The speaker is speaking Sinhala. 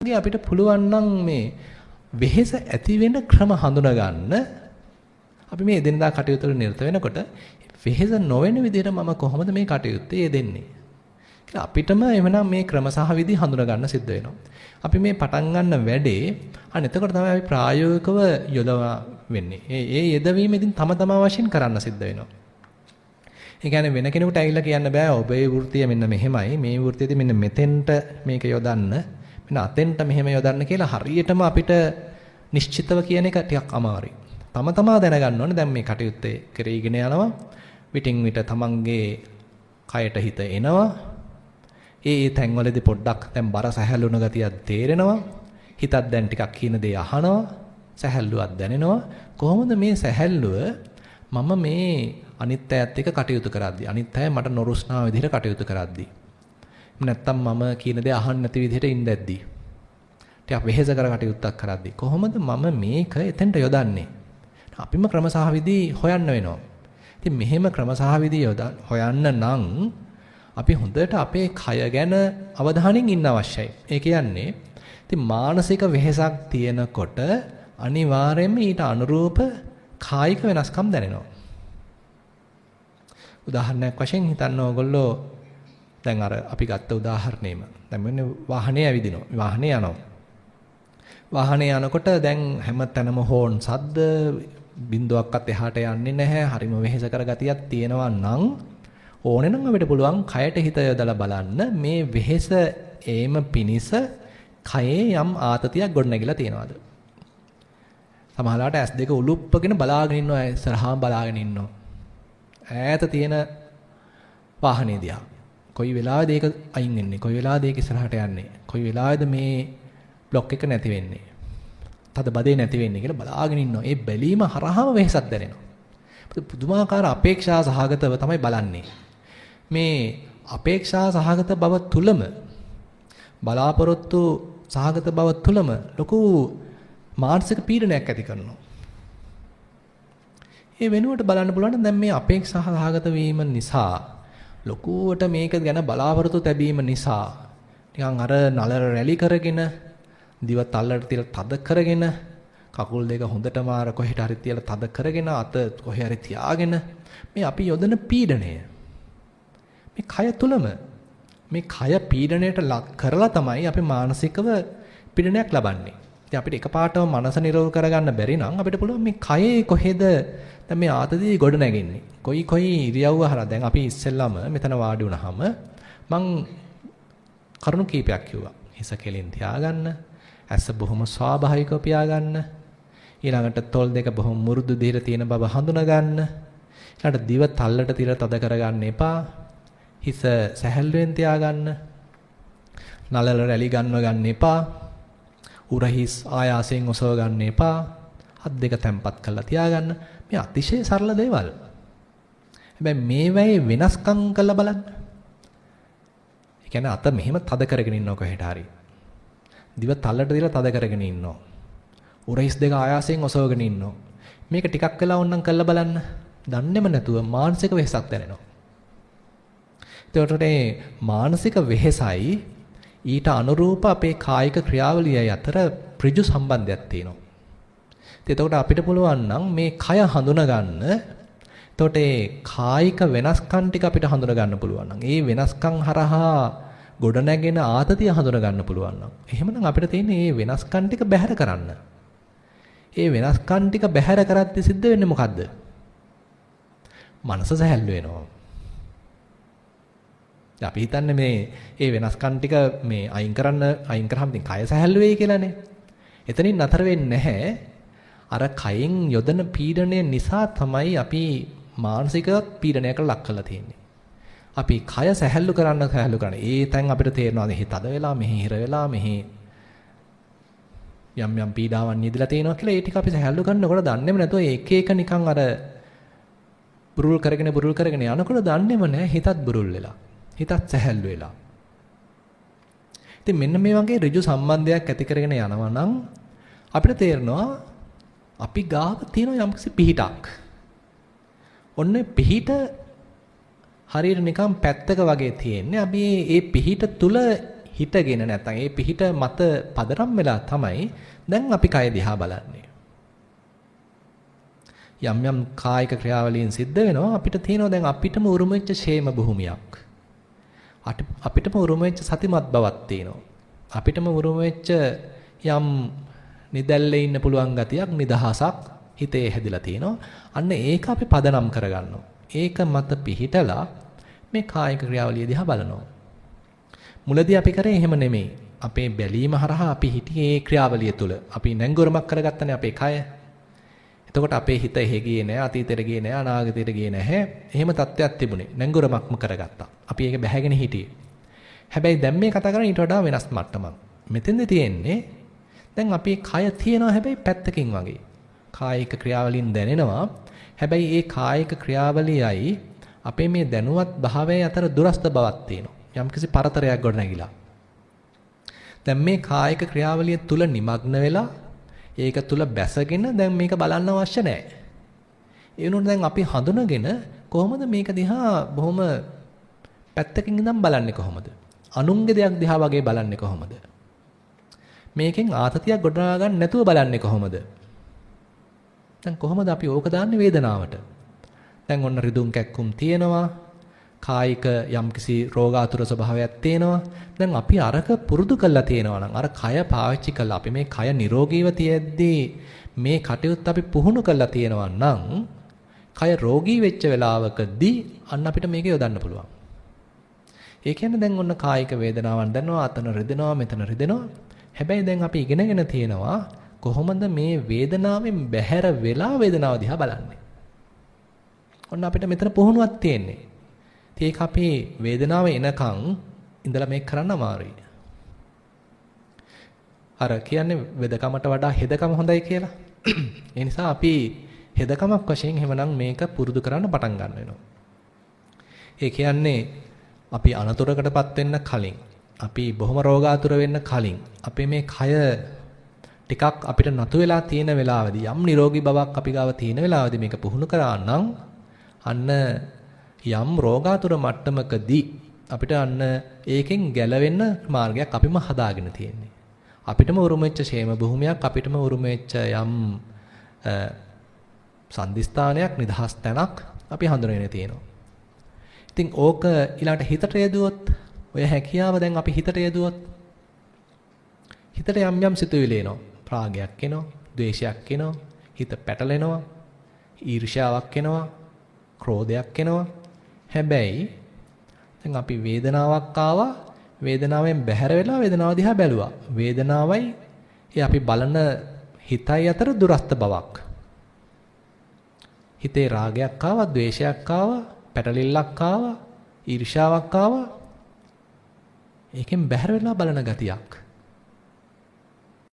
වගේ අපිට පුළුවන් නම් මේ වෙහෙස ඇති වෙන ක්‍රම හඳුනා ගන්න අපි මේ එදිනදා කටයුතු වල නිරත වෙනකොට වෙහෙස නොවන විදිහට මම කොහොමද මේ කටයුත්තේ යෙදෙන්නේ කියලා අපිටම එවනම් මේ ක්‍රම සහ විදි හඳුනා ගන්න සිද්ධ වෙනවා. අපි මේ පටන් ගන්න වැඩේ අන්න එතකොට තමයි අපි ප්‍රායෝගිකව යොදවා වෙන්නේ. ඒ ඒ යෙදවීමෙන් තම තමා වශයෙන් කරන්න සිද්ධ වෙනවා. ඒ කියන්නේ වෙන කෙනෙකුට ඇවිල්ලා කියන්න බෑ ඔබේ වෘත්තිය මෙන්න මෙහෙමයි මේ වෘත්තියේදී මෙන්න මෙතෙන්ට මේක යොදන්න මෙන්න අතෙන්ට මෙහෙම යොදන්න කියලා හරියටම අපිට නිශ්චිතව කියන එක ටිකක් අමාරුයි. තම තමා දැනගන්න ඕනේ දැන් මේ කටයුත්තේ කරේගෙන යනවා. විටින් විට තමන්ගේ කයට හිත එනවා. ඒ ඒ තැන්වලදී පොඩ්ඩක් දැන් බර සැහැල්ලුන ගතියක් තේරෙනවා. හිතත් දැන් ටිකක් කියන දේ අහනවා. සැහැල්ලුවක් දැනෙනවා. කොහොමද මේ සැහැල්ලුව මම මේ අනිත් අයත් එක්ක කටයුතු කරද්දී අනිත් අය මට නොරුස්නා විදිහට කටයුතු කරද්දී නැත්තම් මම කියන දේ අහන්න නැති විදිහට ඉඳද්දී ටිකක් වෙහෙස කර කටයුත්තක් කරද්දී. කොහොමද මම මේක එතෙන්ට යොදන්නේ? අපිම ක්‍රම සහ විදි හොයන්න වෙනවා. ඉතින් මෙහෙම ක්‍රම සහ විදි හොයන්න නම් අපි හොඳට අපේ කය ගැන අවධානයෙන් ඉන්න අවශ්‍යයි. ඒ කියන්නේ ඉතින් මානසික වෙහෙසක් තියෙනකොට අනිවාර්යයෙන්ම ඊට අනුරූප කායික වෙනස්කම් දැනෙනවා. උදාහරණයක් වශයෙන් හිතන්න ඕගොල්ලෝ දැන් අර අපි ගත්ත උදාහරණෙම. දැන් මෙන්න වාහනේ ඇවිදිනවා. වාහනේ යනවා. වාහනේ යනකොට දැන් හැම තැනම හෝන් සද්ද බින්දුවක්වත් එහාට යන්නේ නැහැ. හරිම වෙහෙස කර ගතියක් තියෙනවා නම් ඕනේ නම් අපිට පුළුවන් කයට හිත යොදලා බලන්න. මේ වෙහෙස ඒම පිනිස කයේ යම් ආතතියක් ගොඩනැගිලා තියෙනවද? සමහරවිට ඇස් දෙක උලුප්පගෙන බලාගෙන ඉන්නවා ඉස්සරහාම බලාගෙන ඉන්නවා. ඈත තියෙන වාහනේ දිහා. කොයි වෙලාවෙද ඒක අයින් වෙන්නේ? කොයි වෙලාවෙද ඒක ඉස්සරහට යන්නේ? කොයි වෙලාවෙද මේ બ્લોක් එක නැති වෙන්නේ? තද බදේ නැති වෙන්නේ කියලා බලාගෙන ඉන්නවා. ඒ බැලීම හරහාම වෙහසක් දැනෙනවා. පුදුමාකාර අපේක්ෂා සහගතව තමයි බලන්නේ. මේ අපේක්ෂා සහගත බව තුලම බලාපොරොත්තු සහගත බව තුලම ලොකු මානසික පීඩනයක් ඇති කරනවා. ඒ වෙනුවට බලන්න පුළුවන් දැන් මේ අපේක්ෂා සහගත වීම නිසා ලොකුවට මේක ගැන බලාපොරොත්තු තැබීම නිසා නිකන් අර නලර රැලි කරගෙන දිව තල්ලට තියලා තද කරගෙන කකුල් දෙක හොඳටම අර කොහෙට හරි තියලා තද කරගෙන අත කොහේ හරි තියාගෙන මේ අපි යොදන පීඩණය මේ කය තුලම මේ කය පීඩණයට ලක් කරලා තමයි අපි මානසිකව පීඩනයක් ලබන්නේ. ඉතින් අපිට එකපාරටම මනස නිරෝධ කරගන්න බැරි නම් අපිට පුළුවන් මේ කයේ කොහෙද දැන් මේ ආතතිය ගොඩ නැගෙන්නේ. කොයි කොයි ඉරියව්ව හරහා දැන් අපි ඉස්සෙල්ලාම මෙතන වාඩි වුණාම මං කරුණු කීපයක් කිව්වා. හිස කෙලින් තියාගන්න, ඇස බොහොම ස්වාභාවිකව පියාගන්න. ඊළඟට තොල් දෙක බොහොම මුරුදු දිහට තියෙන බව හඳුනා ගන්න. ඊළඟට දිව තල්ලට තියලා තද කරගන්න එපා. හිස සැහැල්ලුවෙන් තියාගන්න. නලල රැලි ගන්නව ගන්න එපා. උරහිස් ආයාසයෙන් ඔසව ගන්න එපා. අත් දෙක තැම්පත් කරලා තියාගන්න. මේ අතිශය සරල දේවල්. හැබැයි මේවැයි වෙනස්කම් කරලා බලන්න. ඒ කියන්නේ අත මෙහෙම තද කරගෙන ඉන්නව කොහෙට හරි. දිව තල්ලට දාලා තද කරගෙන ඉන්නවා. උරහිස් දෙක ආයාසයෙන් ඔසවගෙන ඉන්නවා. මේක ටිකක් වෙලා ඕනනම් කරලා බලන්න. දන්නේම නැතුව මානසික වෙහසක් දැනෙනවා. එතකොට මානසික වෙහසයි ඊට අනුරූප අපේ කායික ක්‍රියාවලියයි අතර ඍජු සම්බන්ධයක් තියෙනවා. එතකොට අපිට පුළුවන් නම් මේ කය හඳුනා ගන්න එතකොට ඒ කායික වෙනස්කම් ටික අපිට හඳුනා ගන්න පුළුවන් නම් ඒ වෙනස්කම් හරහා ගොඩනැගෙන ආතතිය හඳුනා ගන්න පුළුවන් නම් එහෙමනම් අපිට තියෙන්නේ මේ වෙනස්කම් ටික බැහැර කරන්න. ඒ වෙනස්කම් ටික බැහැර කරද්දී සිද්ධ වෙන්නේ මොකද්ද? මනස සැහැල්ලු වෙනවා. අපි හිතන්නේ මේ ඒ වෙනස්කම් ටික මේ අයින් කරන්න අයින් කරාම ඉතින් කය සැහැල්ලු වෙයි කියලානේ. එතනින් නතර වෙන්නේ නැහැ. අර කයෙන් යොදන පීඩනය නිසා තමයි අපි මානසික පීඩනයකට ලක් කරලා තියෙන්නේ. අපි කය සැහැල්ලු කරන්න සැහැල්ලු කරන්න. ඒ තැන් අපිට තේරෙනවා මෙහි තද වෙලා මෙහි හිර වෙලා මෙහි යම් යම් පීඩාවන් නිදලා තියෙනවා කියලා ඒ ටික අපි සැහැල්ලු කරනකොට දන්නේම නැතුව එක එක නිකන් අර බුරුල් කරගෙන බුරුල් කරගෙන යනකොට දන්නේම නැහැ හිතත් බුරුල් වෙලා. හිතත් සැහැල්ලු වෙලා. ඉතින් මෙන්න මේ වගේ ඍජු සම්බන්ධයක් ඇති කරගෙන යනවා නම් අපිට තේරෙනවා අපි ගාව තියෙන යම්කිසි පිහිටක්. ඔන්න පිහිට හරියට නිකන් පැත්තක වගේ තියෙන්නේ. අපි මේ පිහිට තුල හිටගෙන නැත්නම් ඒ පිහිට මත පදරම් වෙලා තමයි දැන් අපි කය දිහා බලන්නේ. යම් යම් කායික ක්‍රියාවලියන් සිද්ධ වෙනවා අපිට තියෙනවා දැන් අපිටම උරුම වෙච්ච ෂේම භූමියක්. අපිටම උරුම වෙච්ච සතිමත් බවක් තියෙනවා. අපිටම උරුම වෙච්ච යම් නිදැල්ලේ ඉන්න පුළුවන් ගතියක් නිදහසක් හිතේ හැදිලා තියෙනවා. අන්න ඒක අපි පදනම් කරගන්නවා. ඒක මත පිහිටලා මේ කායික ක්‍රියාවලිය දිහා බලනවා. මුලදී අපි කරේ එහෙම නෙමෙයි. අපේ බැලීම හරහා අපි හිටියේ ඒ ක්‍රියාවලිය තුල. අපි නැංගොරමක් කරගත්තනේ අපේ කය. එතකොට අපේ හිත එහෙ ගියේ නෑ, අතීතෙට ගියේ නෑ, අනාගතෙට ගියේ නැහැ. එහෙම තත්ත්වයක් තිබුණේ. නැංගොරමක්ම කරගත්තා. අපි ඒක බැහැගෙන හිටියේ. හැබැයි දැන් මේ කතා කරන්නේ ඊට වඩා වෙනස් මට්ටමක්. මෙතෙන්ද තියෙන්නේ දැන් අපේ කය තියෙනවා හැබැයි පැත්තකින් වගේ. කායික ක්‍රියාවලින් දැනෙනවා. හැබැයි ඒ කායික ක්‍රියාවලියයි අපේ මේ දැනුවත් භාවයේ අතර දුරස්ත බවක් තියෙනවා. යම්කිසි පරතරයක් ගොඩනැගිලා. දැන් මේ කායික ක්‍රියාවලිය තුල নিমগ্ন වෙලා ඒක තුල බැසගෙන දැන් මේක බලන්න අවශ්‍ය නැහැ. ඒ වුණොත් දැන් අපි හඳුනගෙන කොහොමද මේක දිහා බොහොම පැත්තකින් ඉඳන් බලන්නේ කොහොමද? අනුන්ගේ දෙයක් දිහා වගේ බලන්නේ කොහොමද? මේකෙන් ආතතියක් ගොඩනගා ගන්න නැතුව බලන්නේ කොහොමද? දැන් කොහොමද අපි ඕක දාන්නේ වේදනාවට? දැන් ඔන්න රිදුම් කැක්කුම් තියෙනවා. කායික යම්කිසි රෝගාතුර ස්වභාවයක් තියෙනවා. දැන් අපි අරක පුරුදු කරලා තියෙනවා නම් අර කය පාවිච්චි කරලා අපි මේ කය නිරෝගීව තියෙද්දී මේ කටයුත්ත අපි පුහුණු කරලා තියෙනවා නම් කය රෝගී වෙච්ච වෙලාවකදී අන්න අපිට මේක යොදන්න පුළුවන්. ඒ කියන්නේ දැන් ඔන්න කායික වේදනාවන් දැනෙනවා අතන රිදෙනවා මෙතන රිදෙනවා. හැබැයි දැන් අපි ඉගෙනගෙන තියෙනවා කොහොමද මේ වේදනාවෙන් බැහැර වෙලා වේදනාව දිහා බලන්නේ. ඔන්න අපිට මෙතන පුහුණුවක් තියෙන්නේ. ඒක අපේ වේදනාව එනකන් ඉඳලා මේක කරන්න අමාරුයි. අර කියන්නේ වෙදකමට වඩා හෙදකම හොඳයි කියලා. ඒ නිසා අපි හෙදකමක් වශයෙන් එහෙමනම් මේක පුරුදු කරන්න පටන් ගන්න වෙනවා. ඒ කියන්නේ අපි අනතුරකටපත් වෙන්න කලින් අපි බොහොම රෝගාතුර වෙන්න කලින් අපේ මේ කය ටිකක් අපිට නතු වෙලා තියෙන වෙලාවදී යම් නිරෝගී බවක් අපි ගාව තියෙන වෙලාවදී මේක පුහුණු කරා නම් අන්න යම් රෝගාතුර මට්ටමකදී අපිට අන්න ඒකෙන් ගැලවෙන්න මාර්ගයක් අපිම හදාගෙන තියෙන්නේ. අපිටම උරුම වෙච්ච ෂේම භූමියක් අපිටම උරුම වෙච්ච යම් සම්දිස්ථානයක් නිදහස් තැනක් අපි හඳුනගෙන තියෙනවා. ඉතින් ඕක ඊළඟට හිතට යදුවොත් ඔය හැකියාව දැන් අපි හිතට යදුවොත් හිතට යම් යම් සිතුවිලි එනවා. රාගයක් එනවා, ද්වේෂයක් එනවා, හිත පැටලෙනවා, ඊර්ෂ්‍යාවක් එනවා, ක්‍රෝධයක් එනවා. හැබැයි දැන් අපි වේදනාවක් ආවා වේදනාවෙන් බැහැර වෙලා වේදනාව දිහා බැලුවා. වේදනාවයි ඒ අපි බලන හිතයි අතර දුරස්ත බවක්. හිතේ රාගයක් ආවා, ద్వේෂයක් ආවා, පැටලිල්ලක් ආවා, ඊර්ෂාවක් ආවා. ඒකෙන් බැහැර වෙලා බලන ගතියක්.